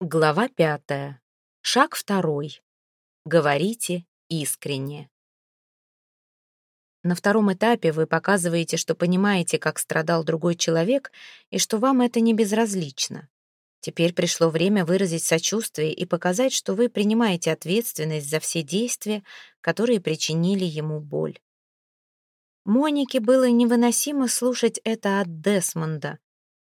Глава пятая. Шаг второй. Говорите искренне. На втором этапе вы показываете, что понимаете, как страдал другой человек, и что вам это не безразлично. Теперь пришло время выразить сочувствие и показать, что вы принимаете ответственность за все действия, которые причинили ему боль. Монике было невыносимо слушать это от Десмонда.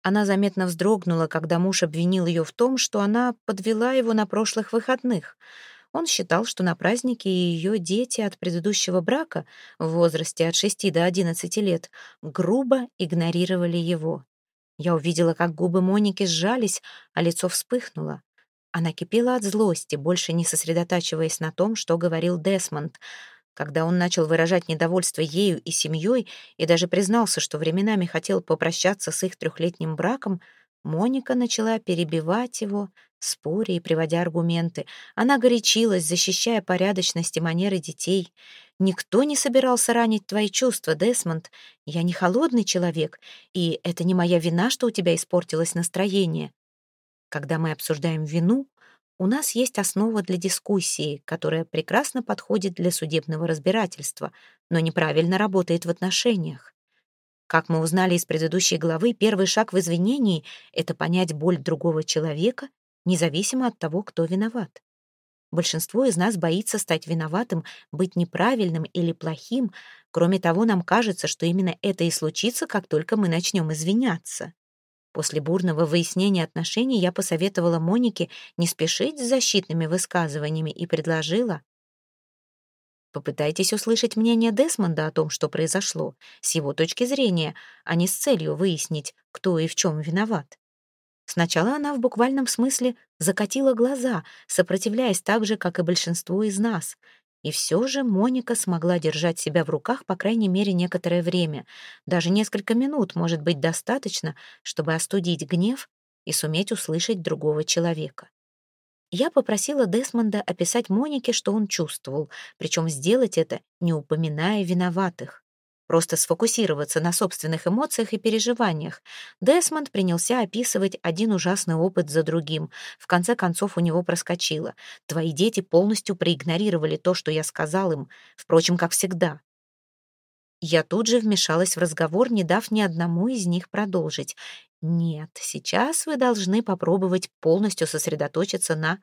Она заметно вздрогнула, когда муж обвинил ее в том, что она подвела его на прошлых выходных. Он считал, что на празднике ее дети от предыдущего брака в возрасте от 6 до 11 лет грубо игнорировали его. Я увидела, как губы Моники сжались, а лицо вспыхнуло. Она кипела от злости, больше не сосредотачиваясь на том, что говорил Десмонд — когда он начал выражать недовольство ею и семьей и даже признался, что временами хотел попрощаться с их трехлетним браком, Моника начала перебивать его, споря и приводя аргументы. Она горячилась, защищая порядочность и манеры детей. «Никто не собирался ранить твои чувства, Десмонд. Я не холодный человек, и это не моя вина, что у тебя испортилось настроение. Когда мы обсуждаем вину, у нас есть основа для дискуссии, которая прекрасно подходит для судебного разбирательства, но неправильно работает в отношениях. Как мы узнали из предыдущей главы, первый шаг в извинении — это понять боль другого человека, независимо от того, кто виноват. Большинство из нас боится стать виноватым, быть неправильным или плохим. Кроме того, нам кажется, что именно это и случится, как только мы начнем извиняться. После бурного выяснения отношений я посоветовала Монике не спешить с защитными высказываниями и предложила Попытайтесь услышать мнение Десмонда о том, что произошло, с его точки зрения, а не с целью выяснить, кто и в чем виноват. Сначала она в буквальном смысле закатила глаза, сопротивляясь так же, как и большинство из нас. И все же Моника смогла держать себя в руках, по крайней мере, некоторое время. Даже несколько минут может быть достаточно, чтобы остудить гнев и суметь услышать другого человека. Я попросила Десмонда описать Монике, что он чувствовал, причем сделать это, не упоминая виноватых. Просто сфокусироваться на собственных эмоциях и переживаниях. Десмонд принялся описывать один ужасный опыт за другим. В конце концов у него проскочило. «Твои дети полностью проигнорировали то, что я сказал им, впрочем, как всегда». Я тут же вмешалась в разговор, не дав ни одному из них продолжить. «Нет, сейчас вы должны попробовать полностью сосредоточиться на...»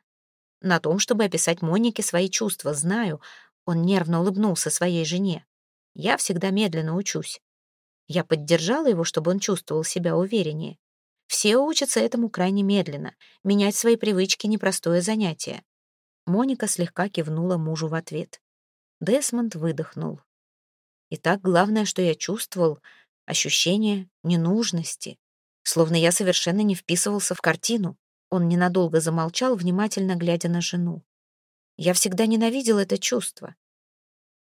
на том, чтобы описать Монике свои чувства. Знаю, он нервно улыбнулся своей жене. Я всегда медленно учусь. Я поддержала его, чтобы он чувствовал себя увереннее. Все учатся этому крайне медленно. Менять свои привычки — непростое занятие. Моника слегка кивнула мужу в ответ. Десмонд выдохнул. Итак, главное, что я чувствовал — ощущение ненужности. Словно я совершенно не вписывался в картину. Он ненадолго замолчал, внимательно глядя на жену. Я всегда ненавидел это чувство.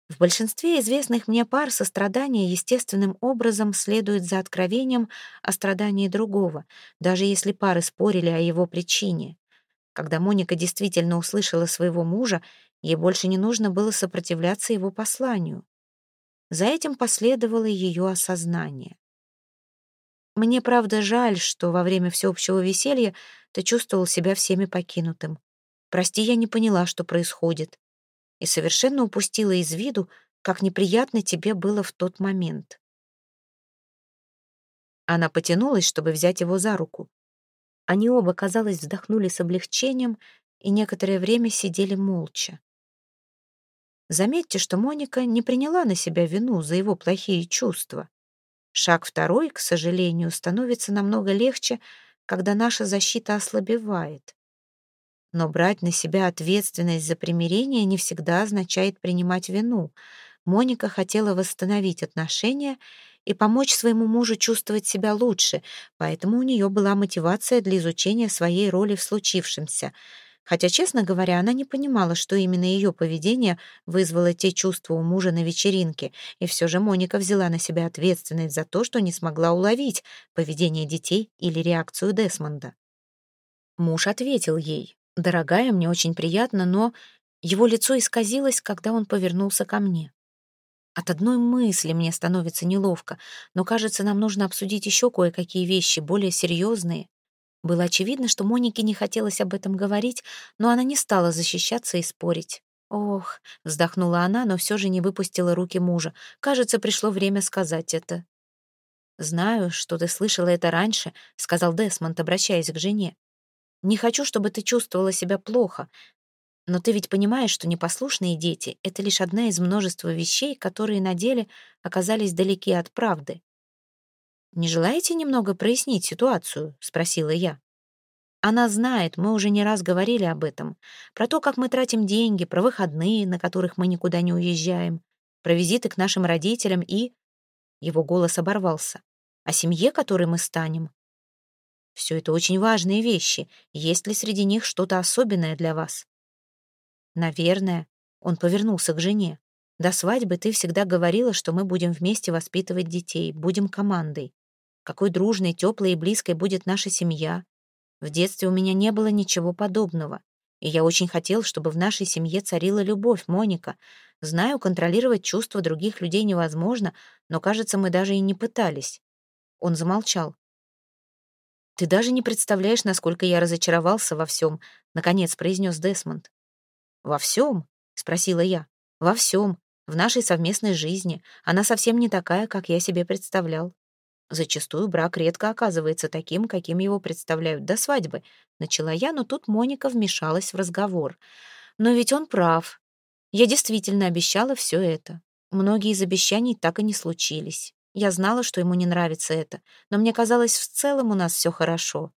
В большинстве известных мне пар сострадание естественным образом следует за откровением о страдании другого, даже если пары спорили о его причине. Когда Моника действительно услышала своего мужа, ей больше не нужно было сопротивляться его посланию. За этим последовало ее осознание. «Мне, правда, жаль, что во время всеобщего веселья ты чувствовал себя всеми покинутым. Прости, я не поняла, что происходит и совершенно упустила из виду, как неприятно тебе было в тот момент. Она потянулась, чтобы взять его за руку. Они оба, казалось, вздохнули с облегчением и некоторое время сидели молча. Заметьте, что Моника не приняла на себя вину за его плохие чувства. Шаг второй, к сожалению, становится намного легче, когда наша защита ослабевает. Но брать на себя ответственность за примирение не всегда означает принимать вину. Моника хотела восстановить отношения и помочь своему мужу чувствовать себя лучше, поэтому у нее была мотивация для изучения своей роли в случившемся. Хотя, честно говоря, она не понимала, что именно ее поведение вызвало те чувства у мужа на вечеринке, и все же Моника взяла на себя ответственность за то, что не смогла уловить поведение детей или реакцию Десмонда. Муж ответил ей, «Дорогая, мне очень приятно, но...» Его лицо исказилось, когда он повернулся ко мне. От одной мысли мне становится неловко, но, кажется, нам нужно обсудить еще кое-какие вещи, более серьезные. Было очевидно, что Монике не хотелось об этом говорить, но она не стала защищаться и спорить. «Ох», — вздохнула она, но все же не выпустила руки мужа. «Кажется, пришло время сказать это». «Знаю, что ты слышала это раньше», — сказал Десмонд, обращаясь к жене. «Не хочу, чтобы ты чувствовала себя плохо. Но ты ведь понимаешь, что непослушные дети — это лишь одна из множества вещей, которые на деле оказались далеки от правды. «Не желаете немного прояснить ситуацию?» — спросила я. Она знает, мы уже не раз говорили об этом, про то, как мы тратим деньги, про выходные, на которых мы никуда не уезжаем, про визиты к нашим родителям и... Его голос оборвался. О семье, которой мы станем. Все это очень важные вещи. Есть ли среди них что-то особенное для вас? Наверное. Он повернулся к жене. До свадьбы ты всегда говорила, что мы будем вместе воспитывать детей, будем командой. Какой дружной, теплой и близкой будет наша семья. В детстве у меня не было ничего подобного. И я очень хотел, чтобы в нашей семье царила любовь, Моника. Знаю, контролировать чувства других людей невозможно, но, кажется, мы даже и не пытались. Он замолчал. «Ты даже не представляешь, насколько я разочаровался во всем», — наконец произнес Десмонд. «Во всем?» — спросила я. «Во всем. В нашей совместной жизни. Она совсем не такая, как я себе представлял. Зачастую брак редко оказывается таким, каким его представляют до свадьбы. Начала я, но тут Моника вмешалась в разговор. Но ведь он прав. Я действительно обещала все это. Многие из обещаний так и не случились. Я знала, что ему не нравится это, но мне казалось, в целом у нас все хорошо.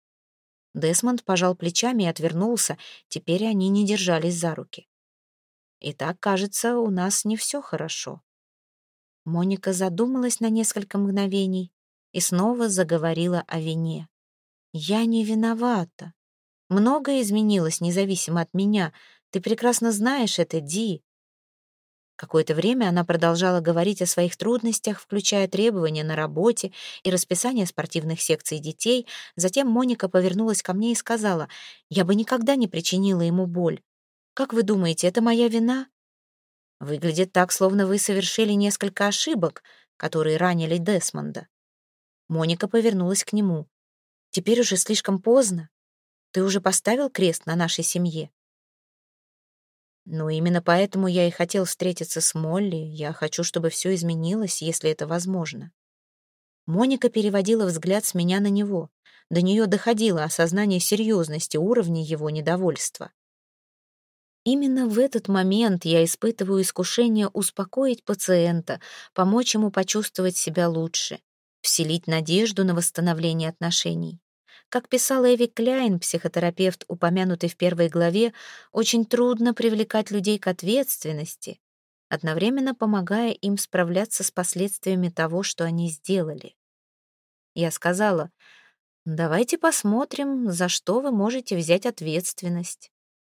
Десмонд пожал плечами и отвернулся. Теперь они не держались за руки. И так, кажется, у нас не все хорошо. Моника задумалась на несколько мгновений, и снова заговорила о вине. «Я не виновата. Многое изменилось независимо от меня. Ты прекрасно знаешь это, Ди». Какое-то время она продолжала говорить о своих трудностях, включая требования на работе и расписание спортивных секций детей. Затем Моника повернулась ко мне и сказала, «Я бы никогда не причинила ему боль. Как вы думаете, это моя вина?» «Выглядит так, словно вы совершили несколько ошибок, которые ранили Десмонда». Моника повернулась к нему. «Теперь уже слишком поздно. Ты уже поставил крест на нашей семье?» «Ну, именно поэтому я и хотел встретиться с Молли. Я хочу, чтобы все изменилось, если это возможно». Моника переводила взгляд с меня на него. До нее доходило осознание серьезности уровня его недовольства. Именно в этот момент я испытываю искушение успокоить пациента, помочь ему почувствовать себя лучше вселить надежду на восстановление отношений. Как писала Эви Кляйн, психотерапевт, упомянутый в первой главе, очень трудно привлекать людей к ответственности, одновременно помогая им справляться с последствиями того, что они сделали. Я сказала, давайте посмотрим, за что вы можете взять ответственность.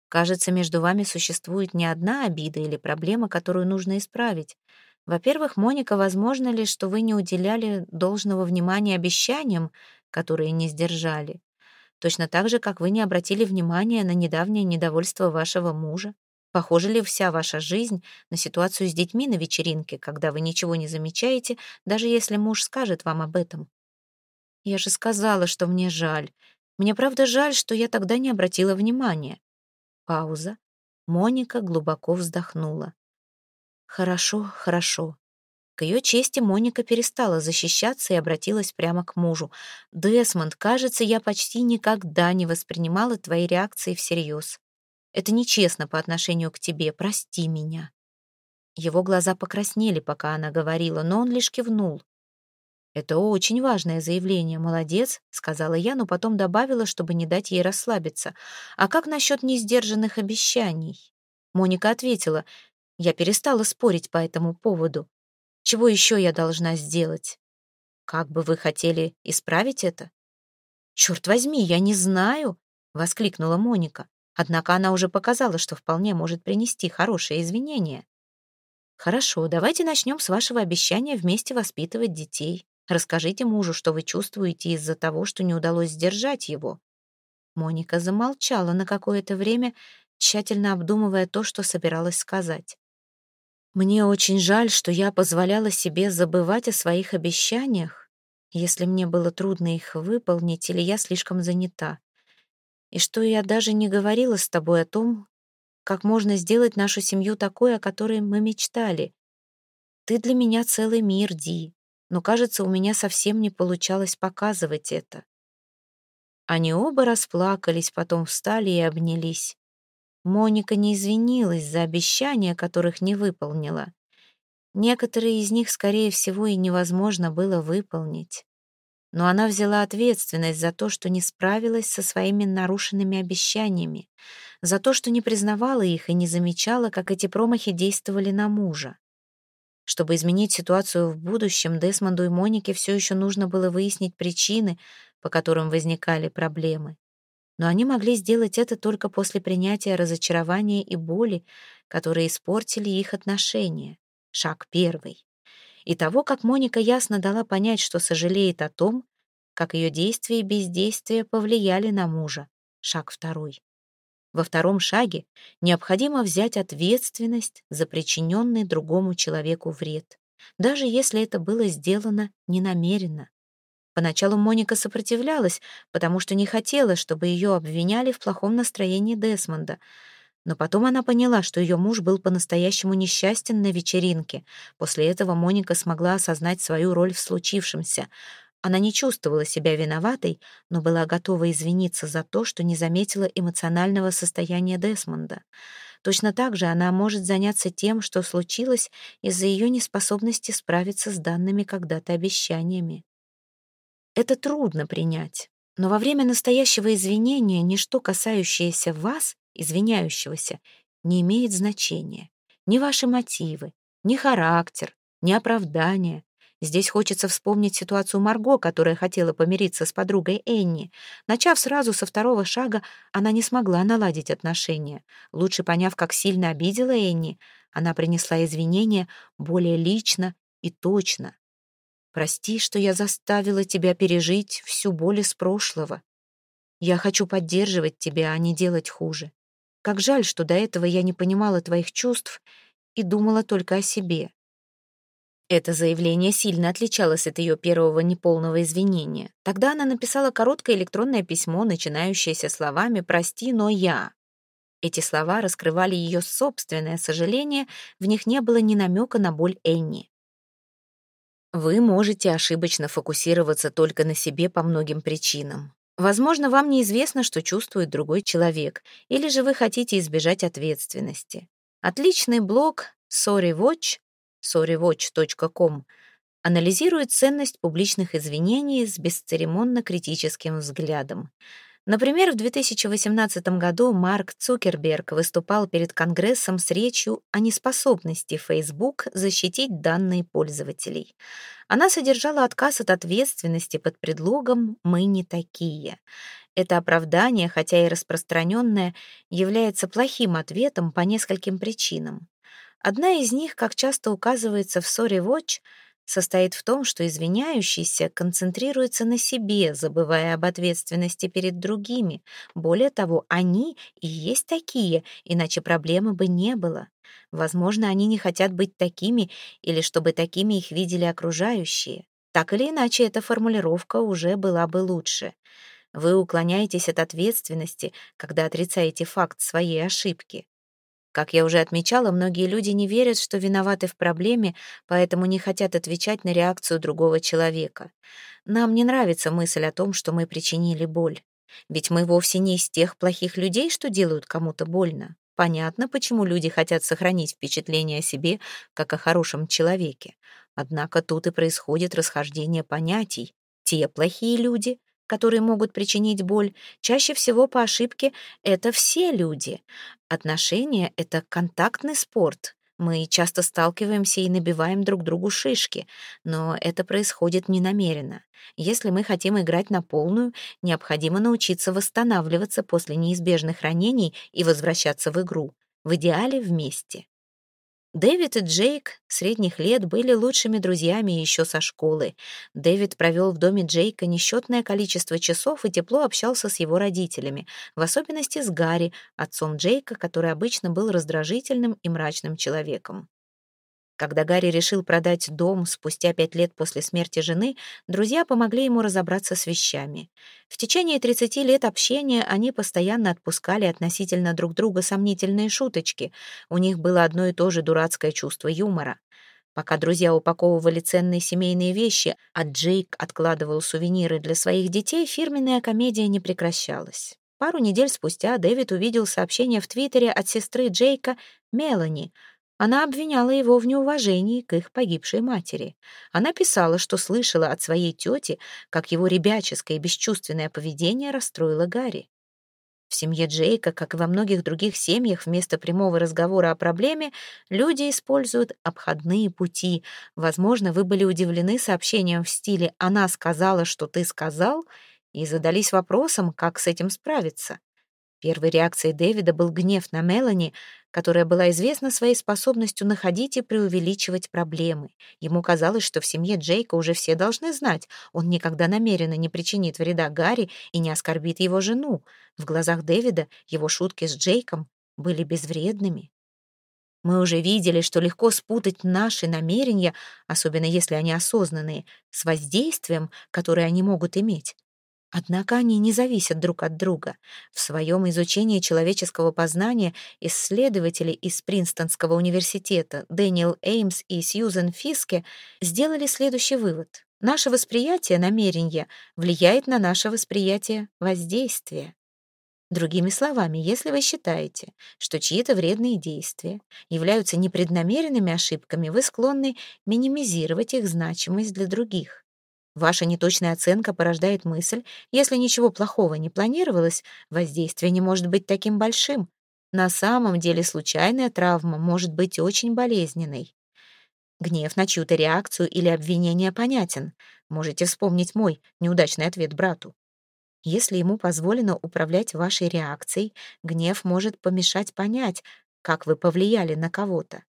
Кажется, между вами существует не одна обида или проблема, которую нужно исправить. Во-первых, Моника, возможно ли, что вы не уделяли должного внимания обещаниям, которые не сдержали? Точно так же, как вы не обратили внимания на недавнее недовольство вашего мужа. Похожа ли вся ваша жизнь на ситуацию с детьми на вечеринке, когда вы ничего не замечаете, даже если муж скажет вам об этом? Я же сказала, что мне жаль. Мне правда жаль, что я тогда не обратила внимания. Пауза. Моника глубоко вздохнула. Хорошо, хорошо. К ее чести Моника перестала защищаться и обратилась прямо к мужу. «Десмонд, кажется, я почти никогда не воспринимала твои реакции всерьез. Это нечестно по отношению к тебе, прости меня». Его глаза покраснели, пока она говорила, но он лишь кивнул. «Это очень важное заявление, молодец», — сказала я, но потом добавила, чтобы не дать ей расслабиться. «А как насчет несдержанных обещаний?» Моника ответила, я перестала спорить по этому поводу. Чего еще я должна сделать? Как бы вы хотели исправить это? Черт возьми, я не знаю, воскликнула Моника. Однако она уже показала, что вполне может принести хорошее извинение. Хорошо, давайте начнем с вашего обещания вместе воспитывать детей. Расскажите мужу, что вы чувствуете из-за того, что не удалось сдержать его. Моника замолчала на какое-то время, тщательно обдумывая то, что собиралась сказать. Мне очень жаль, что я позволяла себе забывать о своих обещаниях. если мне было трудно их выполнить или я слишком занята. И что я даже не говорила с тобой о том, как можно сделать нашу семью такой, о которой мы мечтали. Ты для меня целый мир, Ди, но, кажется, у меня совсем не получалось показывать это. Они оба расплакались, потом встали и обнялись. Моника не извинилась за обещания, которых не выполнила. Некоторые из них, скорее всего, и невозможно было выполнить. Но она взяла ответственность за то, что не справилась со своими нарушенными обещаниями, за то, что не признавала их и не замечала, как эти промахи действовали на мужа. Чтобы изменить ситуацию в будущем, Десмонду и Монике все еще нужно было выяснить причины, по которым возникали проблемы. Но они могли сделать это только после принятия разочарования и боли, которые испортили их отношения. Шаг первый. И того, как Моника ясно дала понять, что сожалеет о том, как ее действия и бездействие повлияли на мужа. Шаг второй. Во втором шаге необходимо взять ответственность за причиненный другому человеку вред, даже если это было сделано ненамеренно. Поначалу Моника сопротивлялась, потому что не хотела, чтобы ее обвиняли в плохом настроении Десмонда. Но потом она поняла, что ее муж был по-настоящему несчастен на вечеринке. После этого Моника смогла осознать свою роль в случившемся. Она не чувствовала себя виноватой, но была готова извиниться за то, что не заметила эмоционального состояния Десмонда. Точно так же она может заняться тем, что случилось из-за ее неспособности справиться с данными когда-то обещаниями. Это трудно принять, но во время настоящего извинения ничто, касающееся вас, извиняющегося, не имеет значения. Ни ваши мотивы, ни характер, ни оправдание. Здесь хочется вспомнить ситуацию Марго, которая хотела помириться с подругой Энни. Начав сразу со второго шага, она не смогла наладить отношения. Лучше поняв, как сильно обидела Энни, она принесла извинения более лично и точно. Прости, что я заставила тебя пережить всю боль из прошлого. Я хочу поддерживать тебя, а не делать хуже. Как жаль, что до этого я не понимала твоих чувств и думала только о себе. Это заявление сильно отличалось от ее первого неполного извинения. Тогда она написала короткое электронное письмо, начинающееся словами «Прости, но я». Эти слова раскрывали ее собственное сожаление, в них не было ни намека на боль Энни. Вы можете ошибочно фокусироваться только на себе по многим причинам. Возможно, вам неизвестно, что чувствует другой человек, или же вы хотите избежать ответственности. Отличный блог SorryWatch, sorrywatch.com, анализирует ценность публичных извинений с бесцеремонно-критическим взглядом. Например, в 2018 году Марк Цукерберг выступал перед Конгрессом с речью о неспособности Facebook защитить данные пользователей. Она содержала отказ от ответственности под предлогом «мы не такие». Это оправдание, хотя и распространенное, является плохим ответом по нескольким причинам. Одна из них, как часто указывается в Sorry Watch, состоит в том, что извиняющийся концентрируется на себе, забывая об ответственности перед другими. Более того, они и есть такие, иначе проблемы бы не было. Возможно, они не хотят быть такими или чтобы такими их видели окружающие. Так или иначе, эта формулировка уже была бы лучше. Вы уклоняетесь от ответственности, когда отрицаете факт своей ошибки. Как я уже отмечала, многие люди не верят, что виноваты в проблеме, поэтому не хотят отвечать на реакцию другого человека. Нам не нравится мысль о том, что мы причинили боль. Ведь мы вовсе не из тех плохих людей, что делают кому-то больно. Понятно, почему люди хотят сохранить впечатление о себе, как о хорошем человеке. Однако тут и происходит расхождение понятий. Те плохие люди, которые могут причинить боль, чаще всего по ошибке это все люди. Отношения — это контактный спорт. Мы часто сталкиваемся и набиваем друг другу шишки, но это происходит ненамеренно. Если мы хотим играть на полную, необходимо научиться восстанавливаться после неизбежных ранений и возвращаться в игру. В идеале вместе. Дэвид и Джейк средних лет были лучшими друзьями еще со школы. Дэвид провел в доме Джейка несчетное количество часов и тепло общался с его родителями, в особенности с Гарри, отцом Джейка, который обычно был раздражительным и мрачным человеком. Когда Гарри решил продать дом спустя пять лет после смерти жены, друзья помогли ему разобраться с вещами. В течение 30 лет общения они постоянно отпускали относительно друг друга сомнительные шуточки. У них было одно и то же дурацкое чувство юмора. Пока друзья упаковывали ценные семейные вещи, а Джейк откладывал сувениры для своих детей, фирменная комедия не прекращалась. Пару недель спустя Дэвид увидел сообщение в Твиттере от сестры Джейка Мелани — она обвиняла его в неуважении к их погибшей матери. Она писала, что слышала от своей тети, как его ребяческое и бесчувственное поведение расстроило Гарри. В семье Джейка, как и во многих других семьях, вместо прямого разговора о проблеме люди используют обходные пути. Возможно, вы были удивлены сообщением в стиле «она сказала, что ты сказал» и задались вопросом, как с этим справиться. Первой реакцией Дэвида был гнев на Мелани, которая была известна своей способностью находить и преувеличивать проблемы. Ему казалось, что в семье Джейка уже все должны знать, он никогда намеренно не причинит вреда Гарри и не оскорбит его жену. В глазах Дэвида его шутки с Джейком были безвредными. Мы уже видели, что легко спутать наши намерения, особенно если они осознанные, с воздействием, которое они могут иметь. Однако они не зависят друг от друга. В своем изучении человеческого познания исследователи из Принстонского университета Дэниел Эймс и Сьюзен Фиске сделали следующий вывод. Наше восприятие намерения влияет на наше восприятие воздействия. Другими словами, если вы считаете, что чьи-то вредные действия являются непреднамеренными ошибками, вы склонны минимизировать их значимость для других. Ваша неточная оценка порождает мысль, если ничего плохого не планировалось, воздействие не может быть таким большим. На самом деле случайная травма может быть очень болезненной. Гнев на чью-то реакцию или обвинение понятен. Можете вспомнить мой неудачный ответ брату. Если ему позволено управлять вашей реакцией, гнев может помешать понять, как вы повлияли на кого-то.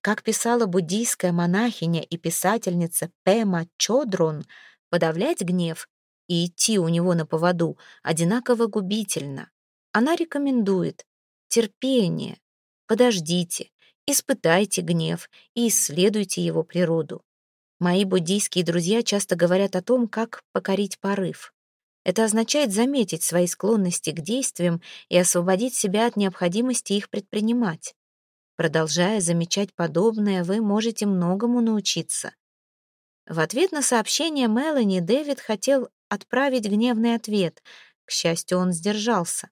Как писала буддийская монахиня и писательница Пема Чодрон, подавлять гнев и идти у него на поводу одинаково губительно. Она рекомендует терпение, подождите, испытайте гнев и исследуйте его природу. Мои буддийские друзья часто говорят о том, как покорить порыв. Это означает заметить свои склонности к действиям и освободить себя от необходимости их предпринимать. Продолжая замечать подобное, вы можете многому научиться. В ответ на сообщение Мелани Дэвид хотел отправить гневный ответ. К счастью, он сдержался.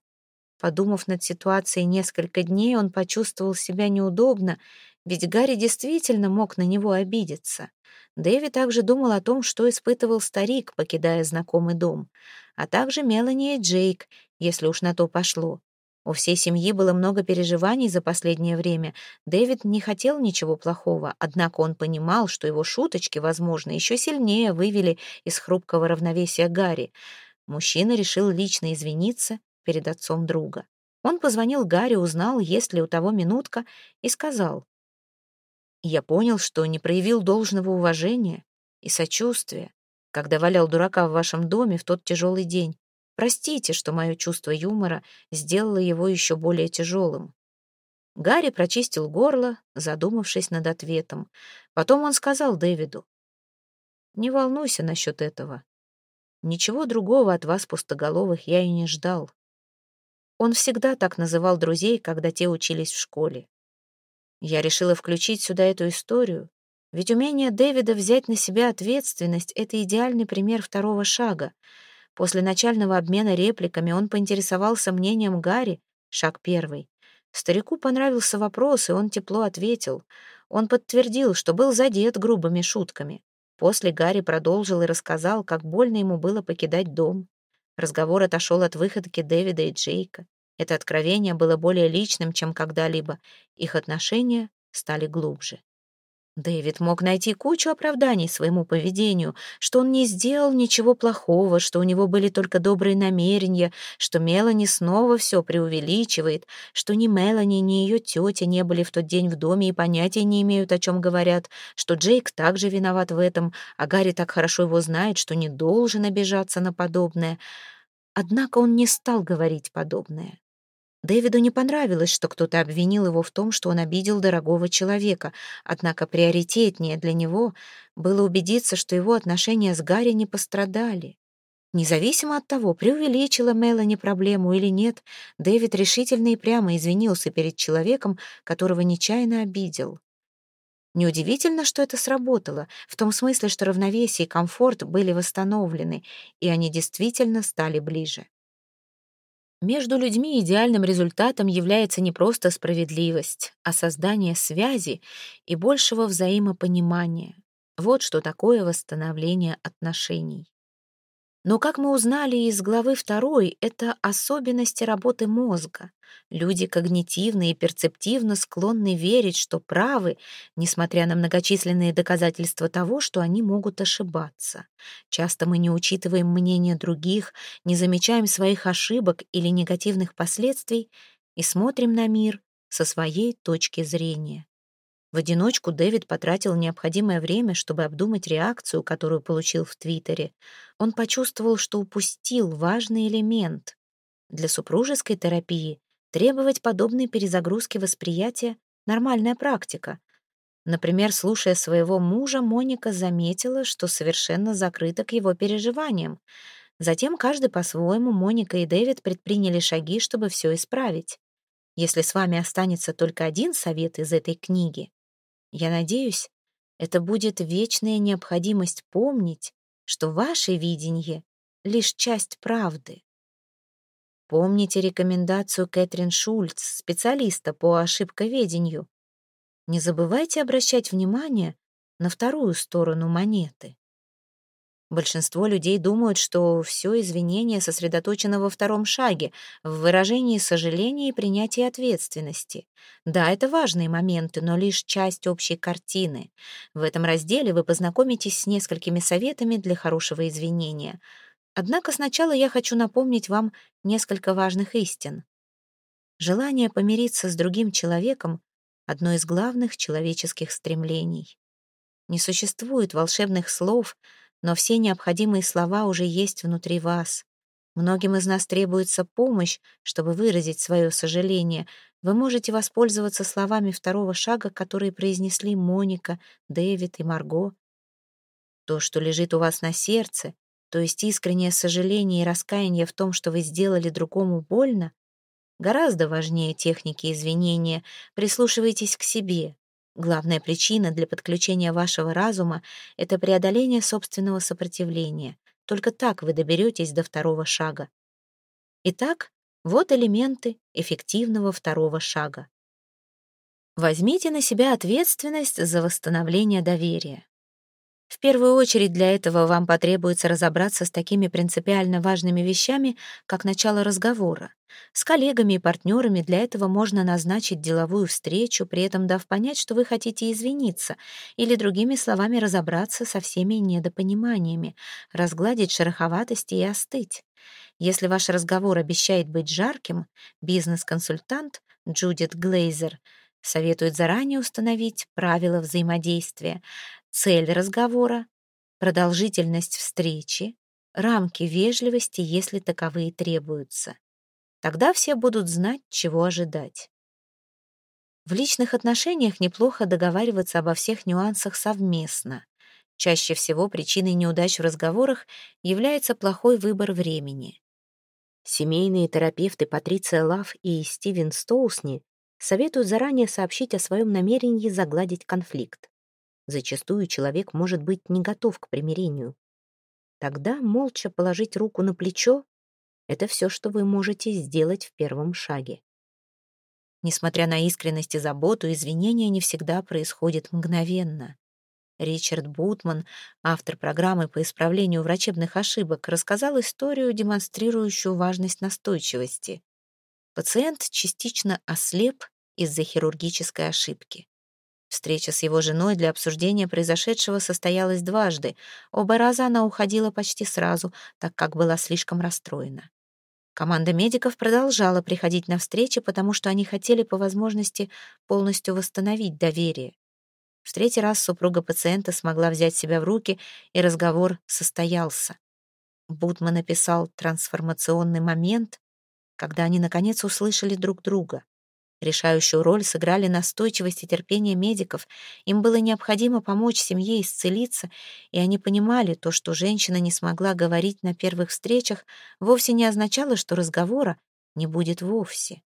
Подумав над ситуацией несколько дней, он почувствовал себя неудобно, ведь Гарри действительно мог на него обидеться. Дэви также думал о том, что испытывал старик, покидая знакомый дом, а также Мелани и Джейк, если уж на то пошло. У всей семьи было много переживаний за последнее время. Дэвид не хотел ничего плохого, однако он понимал, что его шуточки, возможно, еще сильнее вывели из хрупкого равновесия Гарри. Мужчина решил лично извиниться перед отцом друга. Он позвонил Гарри, узнал, есть ли у того минутка, и сказал. «Я понял, что не проявил должного уважения и сочувствия, когда валял дурака в вашем доме в тот тяжелый день. Простите, что мое чувство юмора сделало его еще более тяжелым. Гарри прочистил горло, задумавшись над ответом. Потом он сказал Дэвиду. «Не волнуйся насчет этого. Ничего другого от вас, пустоголовых, я и не ждал». Он всегда так называл друзей, когда те учились в школе. Я решила включить сюда эту историю, ведь умение Дэвида взять на себя ответственность — это идеальный пример второго шага — После начального обмена репликами он поинтересовался мнением Гарри, шаг первый. Старику понравился вопрос, и он тепло ответил. Он подтвердил, что был задет грубыми шутками. После Гарри продолжил и рассказал, как больно ему было покидать дом. Разговор отошел от выходки Дэвида и Джейка. Это откровение было более личным, чем когда-либо. Их отношения стали глубже. Дэвид мог найти кучу оправданий своему поведению, что он не сделал ничего плохого, что у него были только добрые намерения, что Мелани снова все преувеличивает, что ни Мелани, ни ее тетя не были в тот день в доме и понятия не имеют, о чем говорят, что Джейк также виноват в этом, а Гарри так хорошо его знает, что не должен обижаться на подобное. Однако он не стал говорить подобное. Дэвиду не понравилось, что кто-то обвинил его в том, что он обидел дорогого человека, однако приоритетнее для него было убедиться, что его отношения с Гарри не пострадали. Независимо от того, преувеличила Мелани проблему или нет, Дэвид решительно и прямо извинился перед человеком, которого нечаянно обидел. Неудивительно, что это сработало, в том смысле, что равновесие и комфорт были восстановлены, и они действительно стали ближе. Между людьми идеальным результатом является не просто справедливость, а создание связи и большего взаимопонимания. Вот что такое восстановление отношений. Но, как мы узнали из главы второй, это особенности работы мозга. Люди когнитивно и перцептивно склонны верить, что правы, несмотря на многочисленные доказательства того, что они могут ошибаться. Часто мы не учитываем мнение других, не замечаем своих ошибок или негативных последствий и смотрим на мир со своей точки зрения. В одиночку Дэвид потратил необходимое время, чтобы обдумать реакцию, которую получил в Твиттере. Он почувствовал, что упустил важный элемент. Для супружеской терапии требовать подобной перезагрузки восприятия — нормальная практика. Например, слушая своего мужа, Моника заметила, что совершенно закрыта к его переживаниям. Затем каждый по-своему, Моника и Дэвид предприняли шаги, чтобы все исправить. Если с вами останется только один совет из этой книги, я надеюсь, это будет вечная необходимость помнить, что ваше видение — лишь часть правды. Помните рекомендацию Кэтрин Шульц, специалиста по ошибковедению. Не забывайте обращать внимание на вторую сторону монеты. Большинство людей думают, что все извинение сосредоточено во втором шаге, в выражении сожаления и принятии ответственности. Да, это важные моменты, но лишь часть общей картины. В этом разделе вы познакомитесь с несколькими советами для хорошего извинения. Однако сначала я хочу напомнить вам несколько важных истин. Желание помириться с другим человеком — одно из главных человеческих стремлений. Не существует волшебных слов — но все необходимые слова уже есть внутри вас. Многим из нас требуется помощь, чтобы выразить свое сожаление. Вы можете воспользоваться словами второго шага, которые произнесли Моника, Дэвид и Марго. То, что лежит у вас на сердце, то есть искреннее сожаление и раскаяние в том, что вы сделали другому больно, гораздо важнее техники извинения. Прислушивайтесь к себе. Главная причина для подключения вашего разума — это преодоление собственного сопротивления. Только так вы доберетесь до второго шага. Итак, вот элементы эффективного второго шага. Возьмите на себя ответственность за восстановление доверия. В первую очередь для этого вам потребуется разобраться с такими принципиально важными вещами, как начало разговора. С коллегами и партнерами для этого можно назначить деловую встречу, при этом дав понять, что вы хотите извиниться, или другими словами разобраться со всеми недопониманиями, разгладить шероховатости и остыть. Если ваш разговор обещает быть жарким, бизнес-консультант Джудит Глейзер советует заранее установить правила взаимодействия, цель разговора, продолжительность встречи, рамки вежливости, если таковые требуются. Тогда все будут знать, чего ожидать. В личных отношениях неплохо договариваться обо всех нюансах совместно. Чаще всего причиной неудач в разговорах является плохой выбор времени. Семейные терапевты Патриция Лав и Стивен Стоусни советуют заранее сообщить о своем намерении загладить конфликт. Зачастую человек может быть не готов к примирению. Тогда молча положить руку на плечо — это все, что вы можете сделать в первом шаге. Несмотря на искренность и заботу, извинения не всегда происходят мгновенно. Ричард Бутман, автор программы по исправлению врачебных ошибок, рассказал историю, демонстрирующую важность настойчивости. Пациент частично ослеп из-за хирургической ошибки. Встреча с его женой для обсуждения произошедшего состоялась дважды. Оба раза она уходила почти сразу, так как была слишком расстроена. Команда медиков продолжала приходить на встречи, потому что они хотели по возможности полностью восстановить доверие. В третий раз супруга пациента смогла взять себя в руки, и разговор состоялся. Бутман написал «трансформационный момент», когда они наконец услышали друг друга. Решающую роль сыграли настойчивость и терпение медиков. Им было необходимо помочь семье исцелиться, и они понимали, то, что женщина не смогла говорить на первых встречах, вовсе не означало, что разговора не будет вовсе.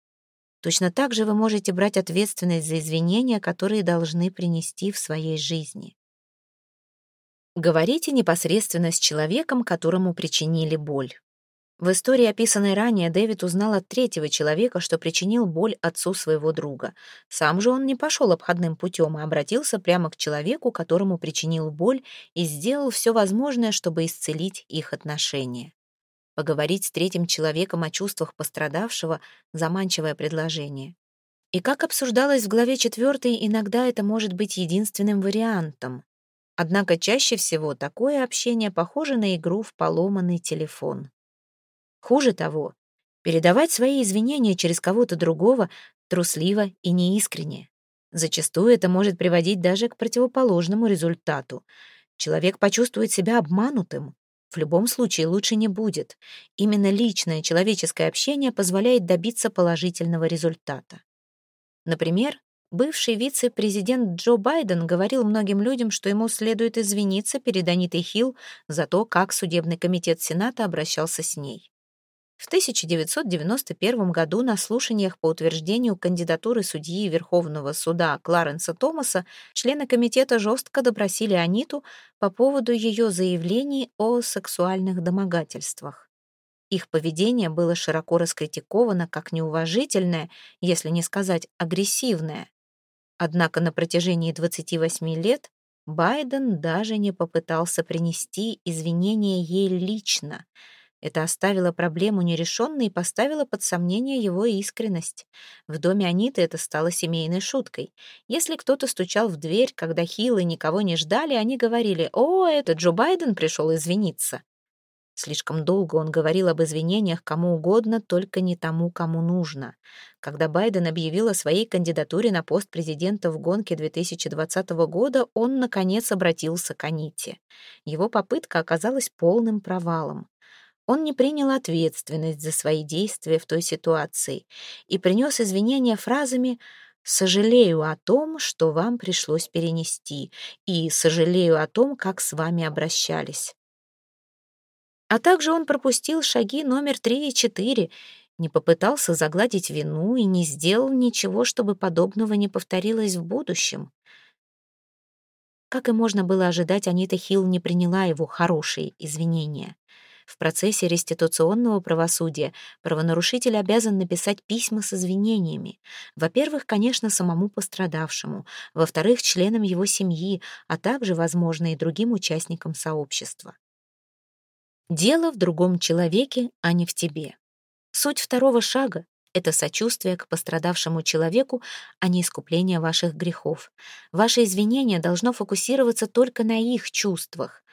Точно так же вы можете брать ответственность за извинения, которые должны принести в своей жизни. Говорите непосредственно с человеком, которому причинили боль. В истории, описанной ранее, Дэвид узнал от третьего человека, что причинил боль отцу своего друга. Сам же он не пошел обходным путем, а обратился прямо к человеку, которому причинил боль, и сделал все возможное, чтобы исцелить их отношения. Поговорить с третьим человеком о чувствах пострадавшего — заманчивое предложение. И как обсуждалось в главе 4, иногда это может быть единственным вариантом. Однако чаще всего такое общение похоже на игру в поломанный телефон. Хуже того, передавать свои извинения через кого-то другого трусливо и неискренне. Зачастую это может приводить даже к противоположному результату. Человек почувствует себя обманутым. В любом случае лучше не будет. Именно личное человеческое общение позволяет добиться положительного результата. Например, бывший вице-президент Джо Байден говорил многим людям, что ему следует извиниться перед Анитой Хилл за то, как судебный комитет Сената обращался с ней. В 1991 году на слушаниях по утверждению кандидатуры судьи Верховного суда Кларенса Томаса члены комитета жестко допросили Аниту по поводу ее заявлений о сексуальных домогательствах. Их поведение было широко раскритиковано как неуважительное, если не сказать агрессивное. Однако на протяжении 28 лет Байден даже не попытался принести извинения ей лично — это оставило проблему нерешенной и поставило под сомнение его искренность. В доме Аниты это стало семейной шуткой. Если кто-то стучал в дверь, когда Хиллы никого не ждали, они говорили «О, это Джо Байден пришел извиниться». Слишком долго он говорил об извинениях кому угодно, только не тому, кому нужно. Когда Байден объявил о своей кандидатуре на пост президента в гонке 2020 года, он, наконец, обратился к Аните. Его попытка оказалась полным провалом. Он не принял ответственность за свои действия в той ситуации и принес извинения фразами «сожалею о том, что вам пришлось перенести» и «сожалею о том, как с вами обращались». А также он пропустил шаги номер три и четыре, не попытался загладить вину и не сделал ничего, чтобы подобного не повторилось в будущем. Как и можно было ожидать, Анита Хилл не приняла его хорошие извинения. В процессе реституционного правосудия правонарушитель обязан написать письма с извинениями. Во-первых, конечно, самому пострадавшему, во-вторых, членам его семьи, а также, возможно, и другим участникам сообщества. Дело в другом человеке, а не в тебе. Суть второго шага — это сочувствие к пострадавшему человеку, а не искупление ваших грехов. Ваше извинение должно фокусироваться только на их чувствах.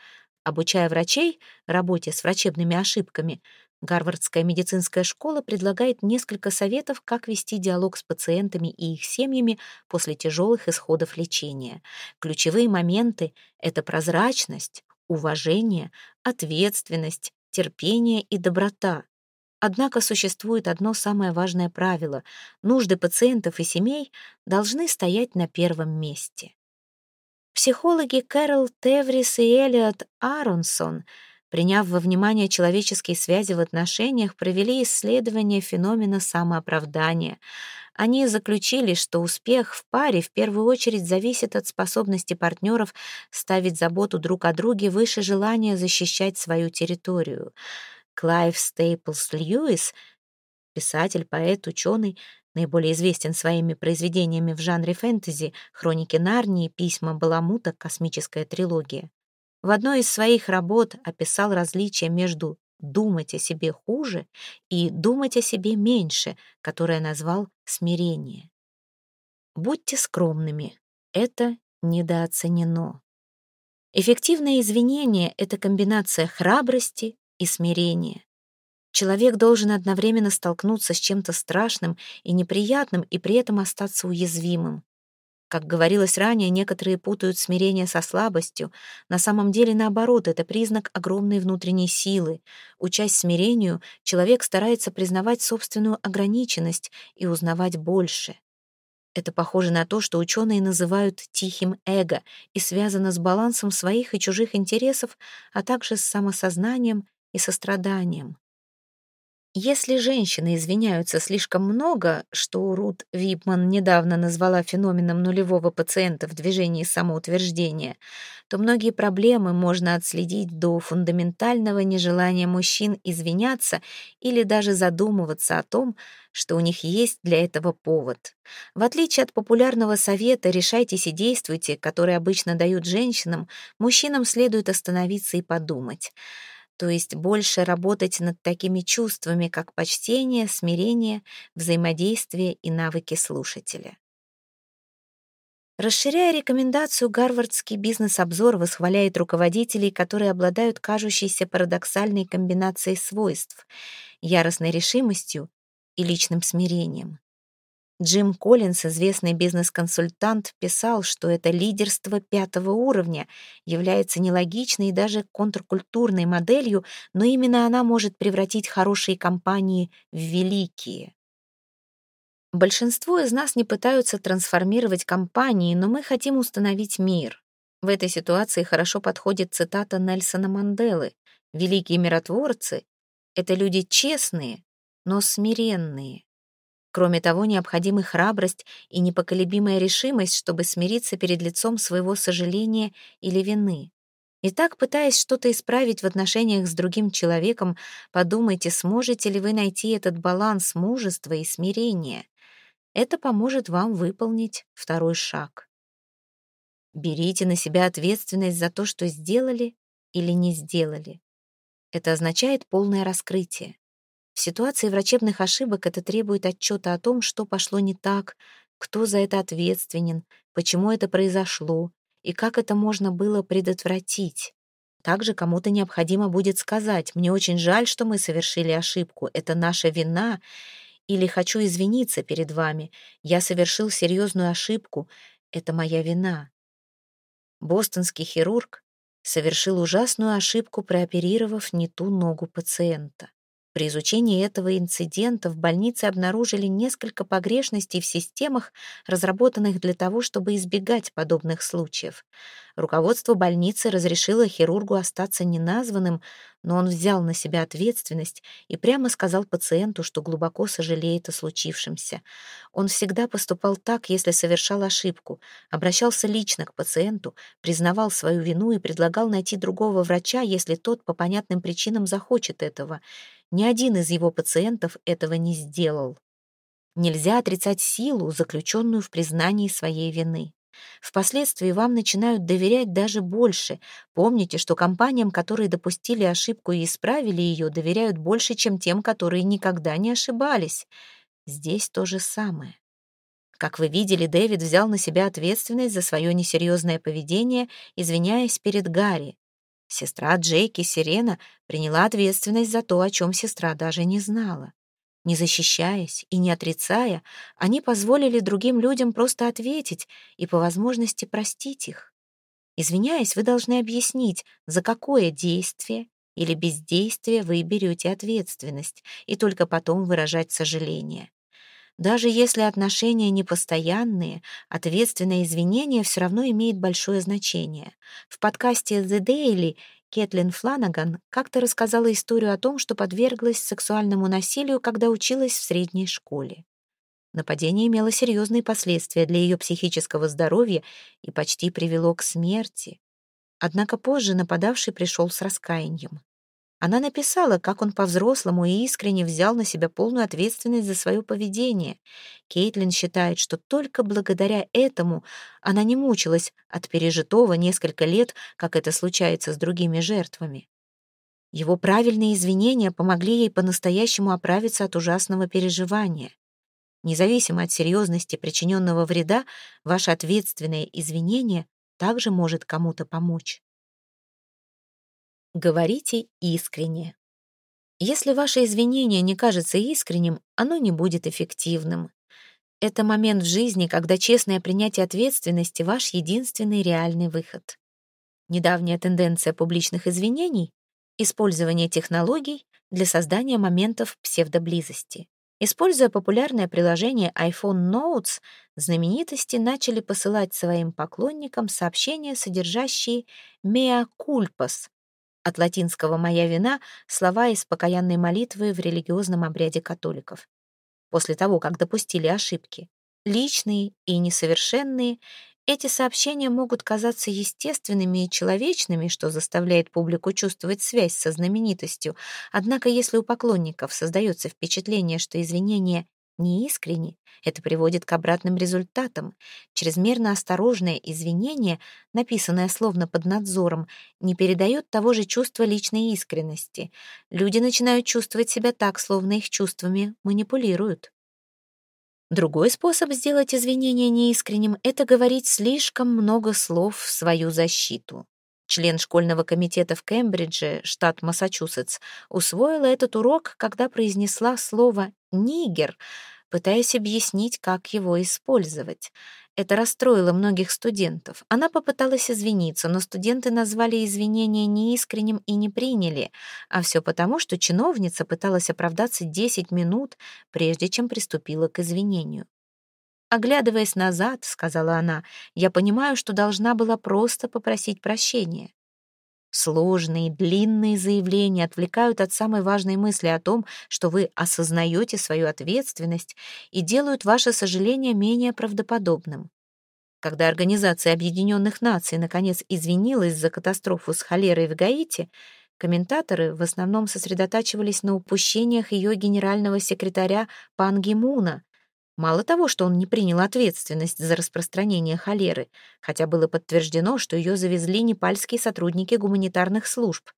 Обучая врачей работе с врачебными ошибками, Гарвардская медицинская школа предлагает несколько советов, как вести диалог с пациентами и их семьями после тяжелых исходов лечения. Ключевые моменты — это прозрачность, уважение, ответственность, терпение и доброта. Однако существует одно самое важное правило — нужды пациентов и семей должны стоять на первом месте. Психологи Кэрол Теврис и Элиот Аронсон, приняв во внимание человеческие связи в отношениях, провели исследование феномена самооправдания. Они заключили, что успех в паре в первую очередь зависит от способности партнеров ставить заботу друг о друге выше желания защищать свою территорию. Клайв Стейплс Льюис, писатель, поэт, ученый, наиболее известен своими произведениями в жанре фэнтези «Хроники Нарнии», «Письма Баламута», «Космическая трилогия». В одной из своих работ описал различие между «думать о себе хуже» и «думать о себе меньше», которое назвал «смирение». Будьте скромными, это недооценено. Эффективное извинение — это комбинация храбрости и смирения. Человек должен одновременно столкнуться с чем-то страшным и неприятным и при этом остаться уязвимым. Как говорилось ранее, некоторые путают смирение со слабостью. На самом деле, наоборот, это признак огромной внутренней силы. Учась смирению, человек старается признавать собственную ограниченность и узнавать больше. Это похоже на то, что ученые называют тихим эго и связано с балансом своих и чужих интересов, а также с самосознанием и состраданием. Если женщины извиняются слишком много, что Рут Випман недавно назвала феноменом нулевого пациента в движении самоутверждения, то многие проблемы можно отследить до фундаментального нежелания мужчин извиняться или даже задумываться о том, что у них есть для этого повод. В отличие от популярного совета «решайтесь и действуйте», который обычно дают женщинам, мужчинам следует остановиться и подумать — то есть больше работать над такими чувствами, как почтение, смирение, взаимодействие и навыки слушателя. Расширяя рекомендацию, Гарвардский бизнес-обзор восхваляет руководителей, которые обладают кажущейся парадоксальной комбинацией свойств — яростной решимостью и личным смирением. Джим Коллинс, известный бизнес-консультант, писал, что это лидерство пятого уровня является нелогичной и даже контркультурной моделью, но именно она может превратить хорошие компании в великие. Большинство из нас не пытаются трансформировать компании, но мы хотим установить мир. В этой ситуации хорошо подходит цитата Нельсона Манделы. «Великие миротворцы — это люди честные, но смиренные». Кроме того, необходимы храбрость и непоколебимая решимость, чтобы смириться перед лицом своего сожаления или вины. Итак, пытаясь что-то исправить в отношениях с другим человеком, подумайте, сможете ли вы найти этот баланс мужества и смирения. Это поможет вам выполнить второй шаг. Берите на себя ответственность за то, что сделали или не сделали. Это означает полное раскрытие. В ситуации врачебных ошибок это требует отчета о том, что пошло не так, кто за это ответственен, почему это произошло и как это можно было предотвратить. Также кому-то необходимо будет сказать, мне очень жаль, что мы совершили ошибку, это наша вина, или хочу извиниться перед вами, я совершил серьезную ошибку, это моя вина. Бостонский хирург совершил ужасную ошибку, прооперировав не ту ногу пациента. При изучении этого инцидента в больнице обнаружили несколько погрешностей в системах, разработанных для того, чтобы избегать подобных случаев. Руководство больницы разрешило хирургу остаться неназванным, но он взял на себя ответственность и прямо сказал пациенту, что глубоко сожалеет о случившемся. Он всегда поступал так, если совершал ошибку, обращался лично к пациенту, признавал свою вину и предлагал найти другого врача, если тот по понятным причинам захочет этого. Ни один из его пациентов этого не сделал. Нельзя отрицать силу, заключенную в признании своей вины. Впоследствии вам начинают доверять даже больше. Помните, что компаниям, которые допустили ошибку и исправили ее, доверяют больше, чем тем, которые никогда не ошибались. Здесь то же самое. Как вы видели, Дэвид взял на себя ответственность за свое несерьезное поведение, извиняясь перед Гарри. Сестра Джейки, Сирена, приняла ответственность за то, о чем сестра даже не знала. Не защищаясь и не отрицая, они позволили другим людям просто ответить и по возможности простить их. Извиняясь, вы должны объяснить, за какое действие или бездействие вы берете ответственность, и только потом выражать сожаление. Даже если отношения непостоянные, ответственное извинение все равно имеет большое значение. В подкасте «The Daily» Кэтлин Фланаган как-то рассказала историю о том, что подверглась сексуальному насилию, когда училась в средней школе. Нападение имело серьезные последствия для ее психического здоровья и почти привело к смерти. Однако позже нападавший пришел с раскаянием. Она написала, как он по-взрослому и искренне взял на себя полную ответственность за свое поведение. Кейтлин считает, что только благодаря этому она не мучилась от пережитого несколько лет, как это случается с другими жертвами. Его правильные извинения помогли ей по-настоящему оправиться от ужасного переживания. Независимо от серьезности причиненного вреда, ваше ответственное извинение также может кому-то помочь. Говорите искренне. Если ваше извинение не кажется искренним, оно не будет эффективным. Это момент в жизни, когда честное принятие ответственности — ваш единственный реальный выход. Недавняя тенденция публичных извинений — использование технологий для создания моментов псевдоблизости. Используя популярное приложение iPhone Notes, знаменитости начали посылать своим поклонникам сообщения, содержащие «mea culpas» от латинского «моя вина» слова из покаянной молитвы в религиозном обряде католиков. После того, как допустили ошибки, личные и несовершенные, эти сообщения могут казаться естественными и человечными, что заставляет публику чувствовать связь со знаменитостью. Однако, если у поклонников создается впечатление, что извинения неискренни, это приводит к обратным результатам. Чрезмерно осторожное извинение, написанное словно под надзором, не передает того же чувства личной искренности. Люди начинают чувствовать себя так, словно их чувствами манипулируют. Другой способ сделать извинения неискренним — это говорить слишком много слов в свою защиту. Член школьного комитета в Кембридже, штат Массачусетс, усвоила этот урок, когда произнесла слово «нигер», пытаясь объяснить, как его использовать. Это расстроило многих студентов. Она попыталась извиниться, но студенты назвали извинения неискренним и не приняли. А все потому, что чиновница пыталась оправдаться 10 минут, прежде чем приступила к извинению. «Оглядываясь назад», — сказала она, — «я понимаю, что должна была просто попросить прощения. Сложные, длинные заявления отвлекают от самой важной мысли о том, что вы осознаете свою ответственность и делают ваше сожаление менее правдоподобным. Когда Организация Объединенных Наций наконец извинилась за катастрофу с холерой в Гаити, комментаторы в основном сосредотачивались на упущениях ее генерального секретаря Пан Ги Муна, Мало того, что он не принял ответственность за распространение холеры, хотя было подтверждено, что ее завезли непальские сотрудники гуманитарных служб.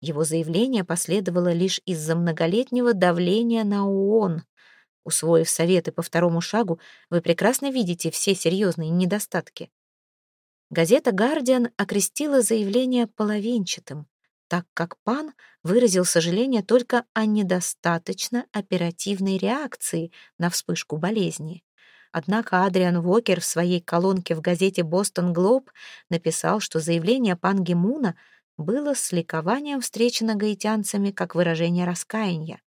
Его заявление последовало лишь из-за многолетнего давления на ООН. Усвоив советы по второму шагу, вы прекрасно видите все серьезные недостатки. Газета «Гардиан» окрестила заявление половинчатым так как пан выразил сожаление только о недостаточно оперативной реакции на вспышку болезни. Однако Адриан Уокер в своей колонке в газете «Бостон Глоб» написал, что заявление пан Гемуна было с ликованием встречено гаитянцами как выражение раскаяния.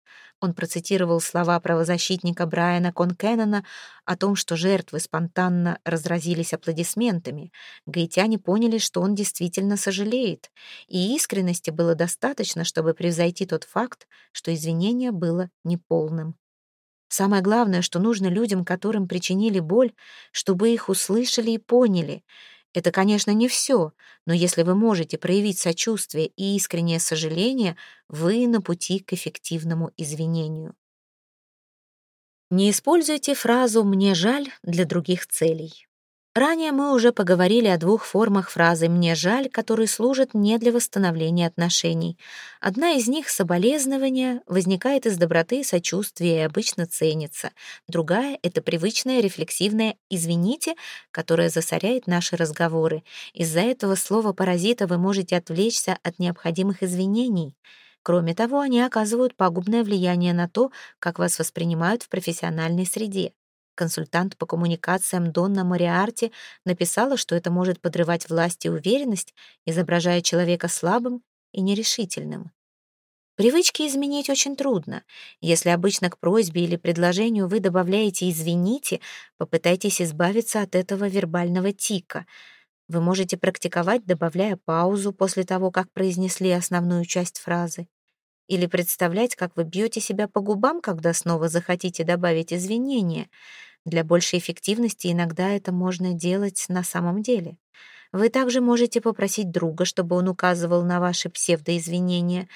Он процитировал слова правозащитника Брайана Конкеннона о том, что жертвы спонтанно разразились аплодисментами. Гаитяне поняли, что он действительно сожалеет, и искренности было достаточно, чтобы превзойти тот факт, что извинение было неполным. Самое главное, что нужно людям, которым причинили боль, чтобы их услышали и поняли — это, конечно, не все, но если вы можете проявить сочувствие и искреннее сожаление, вы на пути к эффективному извинению. Не используйте фразу «мне жаль» для других целей. Ранее мы уже поговорили о двух формах фразы «мне жаль», которые служат не для восстановления отношений. Одна из них — соболезнование, возникает из доброты и сочувствия и обычно ценится. Другая — это привычное рефлексивное «извините», которое засоряет наши разговоры. Из-за этого слова паразита вы можете отвлечься от необходимых извинений. Кроме того, они оказывают пагубное влияние на то, как вас воспринимают в профессиональной среде. Консультант по коммуникациям Донна Мориарти написала, что это может подрывать власть и уверенность, изображая человека слабым и нерешительным. Привычки изменить очень трудно. Если обычно к просьбе или предложению вы добавляете «извините», попытайтесь избавиться от этого вербального тика. Вы можете практиковать, добавляя паузу после того, как произнесли основную часть фразы. Или представлять, как вы бьете себя по губам, когда снова захотите добавить извинения. Для большей эффективности иногда это можно делать на самом деле. Вы также можете попросить друга, чтобы он указывал на ваши псевдоизвинения.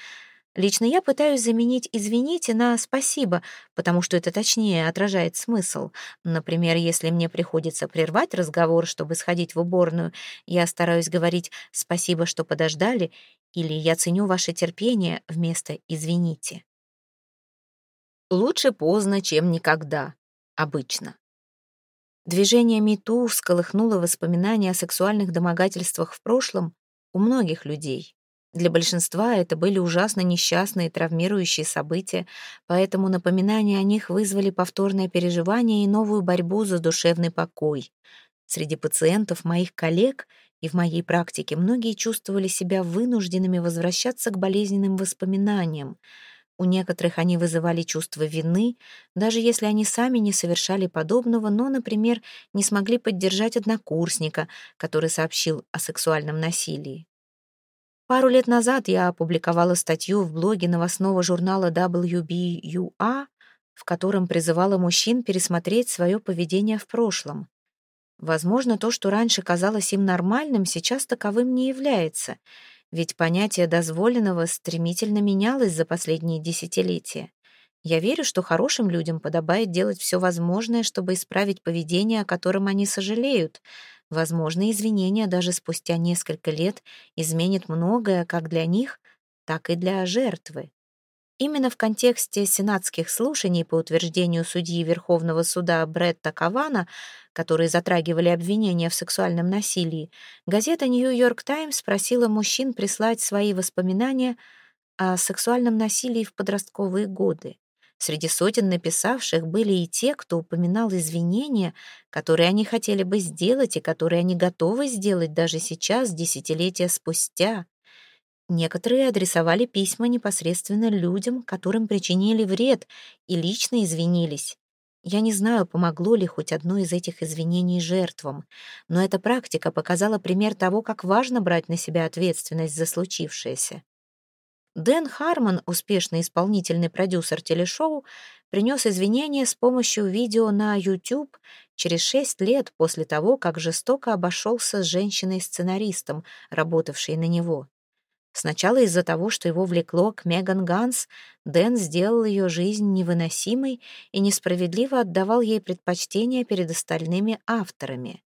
Лично я пытаюсь заменить «извините» на «спасибо», потому что это точнее отражает смысл. Например, если мне приходится прервать разговор, чтобы сходить в уборную, я стараюсь говорить «спасибо, что подождали» или «я ценю ваше терпение» вместо «извините». Лучше поздно, чем никогда. Обычно. Движение МИТУ всколыхнуло воспоминания о сексуальных домогательствах в прошлом у многих людей. Для большинства это были ужасно несчастные травмирующие события, поэтому напоминания о них вызвали повторное переживание и новую борьбу за душевный покой. Среди пациентов моих коллег и в моей практике многие чувствовали себя вынужденными возвращаться к болезненным воспоминаниям. У некоторых они вызывали чувство вины, даже если они сами не совершали подобного, но, например, не смогли поддержать однокурсника, который сообщил о сексуальном насилии. Пару лет назад я опубликовала статью в блоге новостного журнала WBUA, в котором призывала мужчин пересмотреть свое поведение в прошлом. Возможно, то, что раньше казалось им нормальным, сейчас таковым не является, ведь понятие дозволенного стремительно менялось за последние десятилетия. Я верю, что хорошим людям подобает делать все возможное, чтобы исправить поведение, о котором они сожалеют, Возможно, извинения даже спустя несколько лет изменят многое как для них, так и для жертвы. Именно в контексте сенатских слушаний по утверждению судьи Верховного суда Бретта Кавана, которые затрагивали обвинения в сексуальном насилии, газета «Нью-Йорк Таймс» просила мужчин прислать свои воспоминания о сексуальном насилии в подростковые годы. Среди сотен написавших были и те, кто упоминал извинения, которые они хотели бы сделать и которые они готовы сделать даже сейчас, десятилетия спустя. Некоторые адресовали письма непосредственно людям, которым причинили вред, и лично извинились. Я не знаю, помогло ли хоть одно из этих извинений жертвам, но эта практика показала пример того, как важно брать на себя ответственность за случившееся. Дэн Хармон, успешный исполнительный продюсер телешоу, принес извинения с помощью видео на YouTube через шесть лет после того, как жестоко обошелся с женщиной-сценаристом, работавшей на него. Сначала из-за того, что его влекло к Меган Ганс, Дэн сделал ее жизнь невыносимой и несправедливо отдавал ей предпочтение перед остальными авторами.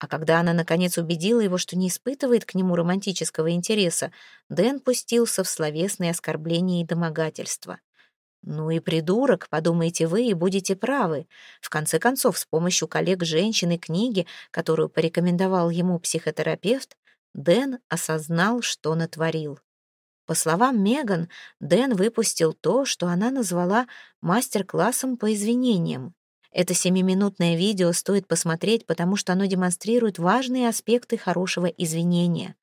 А когда она, наконец, убедила его, что не испытывает к нему романтического интереса, Дэн пустился в словесные оскорбления и домогательства. «Ну и придурок, подумаете вы, и будете правы. В конце концов, с помощью коллег женщины книги, которую порекомендовал ему психотерапевт, Дэн осознал, что натворил. По словам Меган, Дэн выпустил то, что она назвала мастер-классом по извинениям. Это семиминутное видео стоит посмотреть, потому что оно демонстрирует важные аспекты хорошего извинения.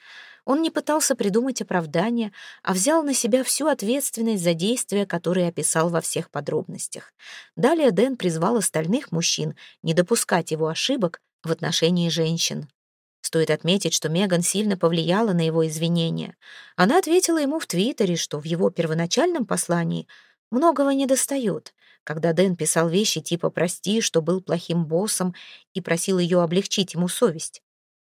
Он не пытался придумать оправдание, а взял на себя всю ответственность за действия, которые описал во всех подробностях. Далее Дэн призвал остальных мужчин не допускать его ошибок в отношении женщин. Стоит отметить, что Меган сильно повлияла на его извинения. Она ответила ему в Твиттере, что в его первоначальном послании многого недостает — когда Дэн писал вещи типа «прости, что был плохим боссом» и просил ее облегчить ему совесть.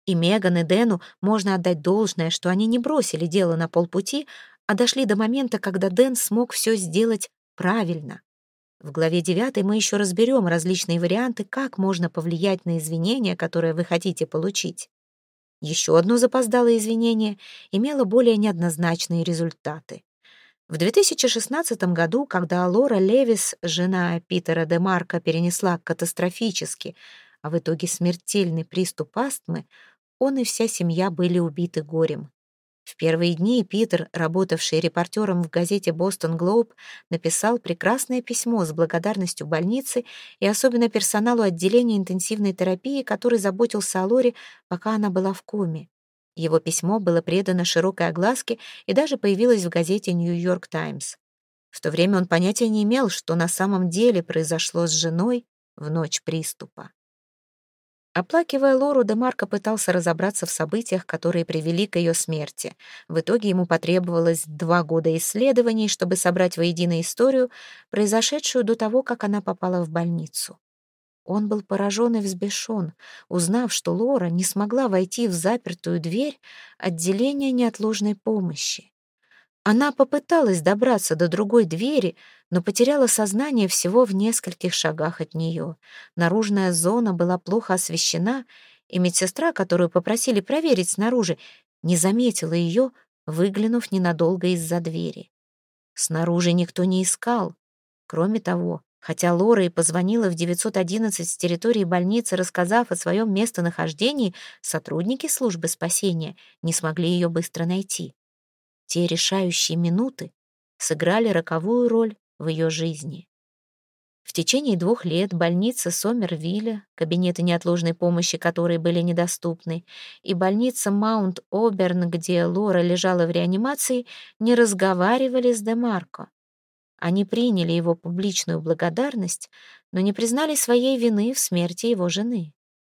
И Меган, и Дэну можно отдать должное, что они не бросили дело на полпути, а дошли до момента, когда Дэн смог все сделать правильно. В главе 9 мы еще разберем различные варианты, как можно повлиять на извинения, которые вы хотите получить. Еще одно запоздалое извинение имело более неоднозначные результаты. В 2016 году, когда Лора Левис, жена Питера де Марка, перенесла катастрофический, а в итоге смертельный приступ астмы, он и вся семья были убиты горем. В первые дни Питер, работавший репортером в газете «Бостон Глоб», написал прекрасное письмо с благодарностью больнице и особенно персоналу отделения интенсивной терапии, который заботился о Лоре, пока она была в коме. Его письмо было предано широкой огласке и даже появилось в газете «Нью-Йорк Таймс». В то время он понятия не имел, что на самом деле произошло с женой в ночь приступа. Оплакивая Лору, Демарко пытался разобраться в событиях, которые привели к ее смерти. В итоге ему потребовалось два года исследований, чтобы собрать воедино историю, произошедшую до того, как она попала в больницу. Он был поражен и взбешен, узнав, что Лора не смогла войти в запертую дверь отделения неотложной помощи. Она попыталась добраться до другой двери, но потеряла сознание всего в нескольких шагах от нее. Наружная зона была плохо освещена, и медсестра, которую попросили проверить снаружи, не заметила ее, выглянув ненадолго из-за двери. Снаружи никто не искал. Кроме того, Хотя Лора и позвонила в 911 с территории больницы, рассказав о своем местонахождении, сотрудники службы спасения не смогли ее быстро найти. Те решающие минуты сыграли роковую роль в ее жизни. В течение двух лет больница Сомервилля, кабинеты неотложной помощи, которые были недоступны, и больница Маунт-Оберн, где Лора лежала в реанимации, не разговаривали с Демарко. Они приняли его публичную благодарность, но не признали своей вины в смерти его жены.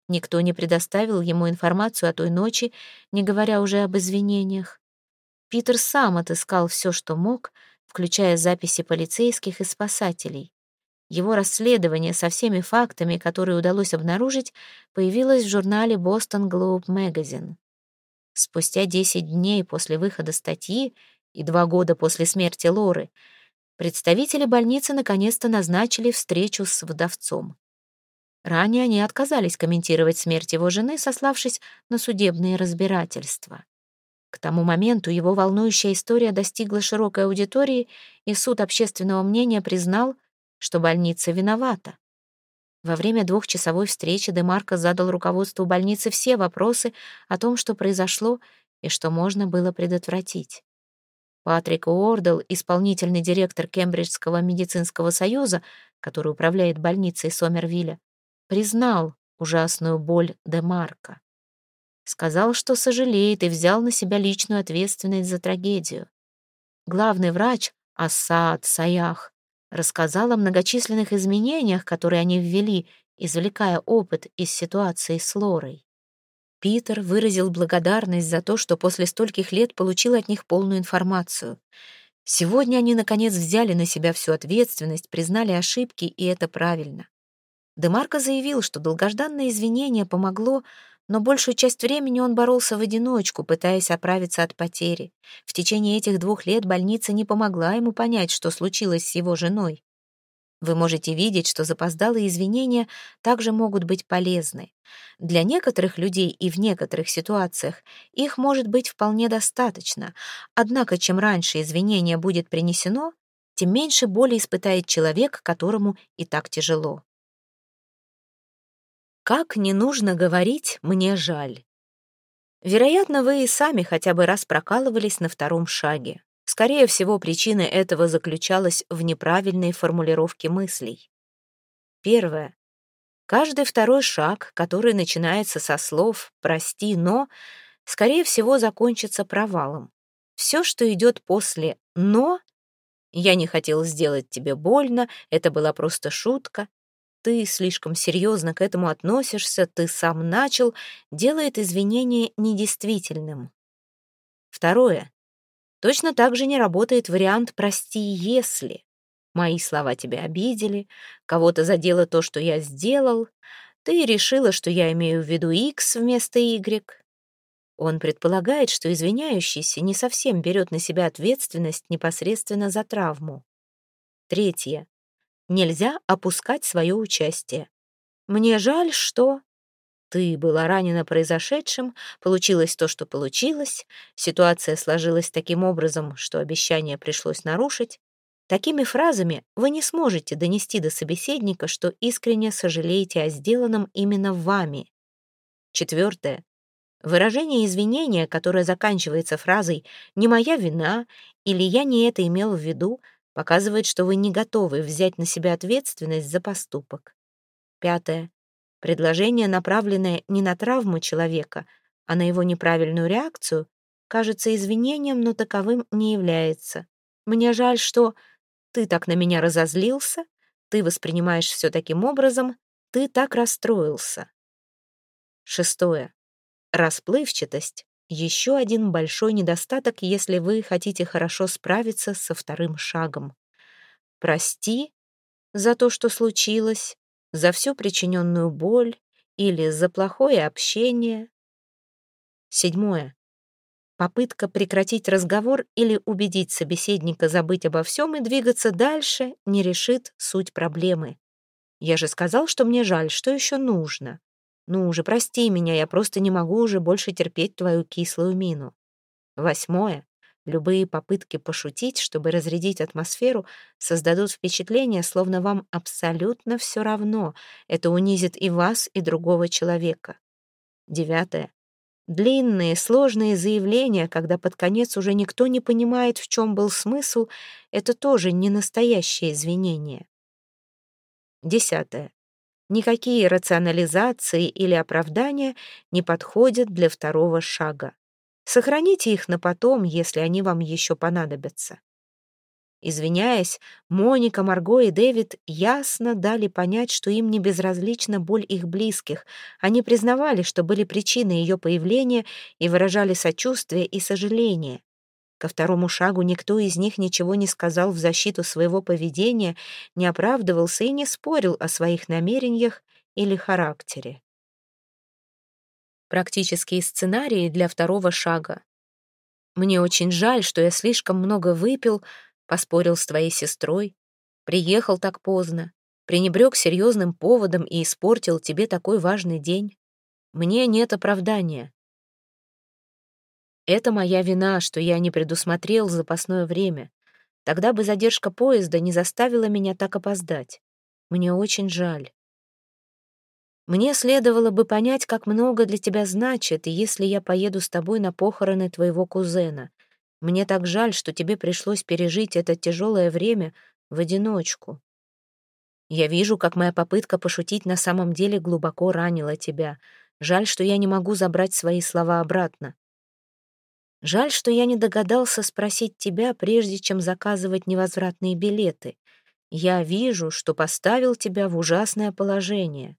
Никто не предоставил ему информацию о той ночи, не говоря уже об извинениях. Питер сам отыскал все, что мог, включая записи полицейских и спасателей. Его расследование со всеми фактами, которые удалось обнаружить, появилось в журнале Boston Globe Magazine. Спустя 10 дней после выхода статьи и два года после смерти Лоры представители больницы наконец-то назначили встречу с вдовцом. Ранее они отказались комментировать смерть его жены, сославшись на судебные разбирательства. К тому моменту его волнующая история достигла широкой аудитории, и суд общественного мнения признал, что больница виновата. Во время двухчасовой встречи Демарко задал руководству больницы все вопросы о том, что произошло и что можно было предотвратить. Патрик Уордл, исполнительный директор Кембриджского медицинского союза, который управляет больницей Сомервилля, признал ужасную боль Демарко. Сказал, что сожалеет и взял на себя личную ответственность за трагедию. Главный врач Асад Саях рассказал о многочисленных изменениях, которые они ввели, извлекая опыт из ситуации с Лорой. Питер выразил благодарность за то, что после стольких лет получил от них полную информацию. Сегодня они, наконец, взяли на себя всю ответственность, признали ошибки, и это правильно. Демарко заявил, что долгожданное извинение помогло, но большую часть времени он боролся в одиночку, пытаясь оправиться от потери. В течение этих двух лет больница не помогла ему понять, что случилось с его женой. Вы можете видеть, что запоздалые извинения также могут быть полезны. Для некоторых людей и в некоторых ситуациях их может быть вполне достаточно. Однако, чем раньше извинение будет принесено, тем меньше боли испытает человек, которому и так тяжело. Как не нужно говорить «мне жаль». Вероятно, вы и сами хотя бы раз прокалывались на втором шаге. Скорее всего, причина этого заключалась в неправильной формулировке мыслей. Первое. Каждый второй шаг, который начинается со слов «прости, но», скорее всего, закончится провалом. Все, что идет после «но», «я не хотел сделать тебе больно», «это была просто шутка», «ты слишком серьезно к этому относишься», «ты сам начал», делает извинение недействительным. Второе. Точно так же не работает вариант «прости, если». Мои слова тебя обидели, кого-то задело то, что я сделал, ты решила, что я имею в виду X вместо Y. Он предполагает, что извиняющийся не совсем берет на себя ответственность непосредственно за травму. Третье. Нельзя опускать свое участие. Мне жаль, что... Ты была ранена произошедшим, получилось то, что получилось, ситуация сложилась таким образом, что обещание пришлось нарушить. Такими фразами вы не сможете донести до собеседника, что искренне сожалеете о сделанном именно вами. Четвертое. Выражение извинения, которое заканчивается фразой «не моя вина» или «я не это имел в виду», показывает, что вы не готовы взять на себя ответственность за поступок. Пятое. Предложение, направленное не на травму человека, а на его неправильную реакцию, кажется извинением, но таковым не является. Мне жаль, что ты так на меня разозлился, ты воспринимаешь все таким образом, ты так расстроился. Шестое. Расплывчатость — еще один большой недостаток, если вы хотите хорошо справиться со вторым шагом. Прости за то, что случилось, за всю причиненную боль или за плохое общение. Седьмое. Попытка прекратить разговор или убедить собеседника забыть обо всем и двигаться дальше не решит суть проблемы. Я же сказал, что мне жаль, что еще нужно. Ну уже прости меня, я просто не могу уже больше терпеть твою кислую мину. Восьмое. Любые попытки пошутить, чтобы разрядить атмосферу, создадут впечатление, словно вам абсолютно все равно. Это унизит и вас, и другого человека. Девятое. Длинные, сложные заявления, когда под конец уже никто не понимает, в чем был смысл, это тоже не настоящее извинение. Десятое. Никакие рационализации или оправдания не подходят для второго шага. Сохраните их на потом, если они вам еще понадобятся. Извиняясь, Моника, Марго и Дэвид ясно дали понять, что им не безразлична боль их близких. Они признавали, что были причиной ее появления и выражали сочувствие и сожаление. Ко второму шагу никто из них ничего не сказал в защиту своего поведения, не оправдывался и не спорил о своих намерениях или характере. Практические сценарии для второго шага. Мне очень жаль, что я слишком много выпил, поспорил с твоей сестрой, приехал так поздно, пренебрег серьезным поводом и испортил тебе такой важный день. Мне нет оправдания. Это моя вина, что я не предусмотрел запасное время. Тогда бы задержка поезда не заставила меня так опоздать. Мне очень жаль. Мне следовало бы понять, как много для тебя значит, если я поеду с тобой на похороны твоего кузена. Мне так жаль, что тебе пришлось пережить это тяжелое время в одиночку. Я вижу, как моя попытка пошутить на самом деле глубоко ранила тебя. Жаль, что я не могу забрать свои слова обратно. Жаль, что я не догадался спросить тебя, прежде чем заказывать невозвратные билеты. Я вижу, что поставил тебя в ужасное положение.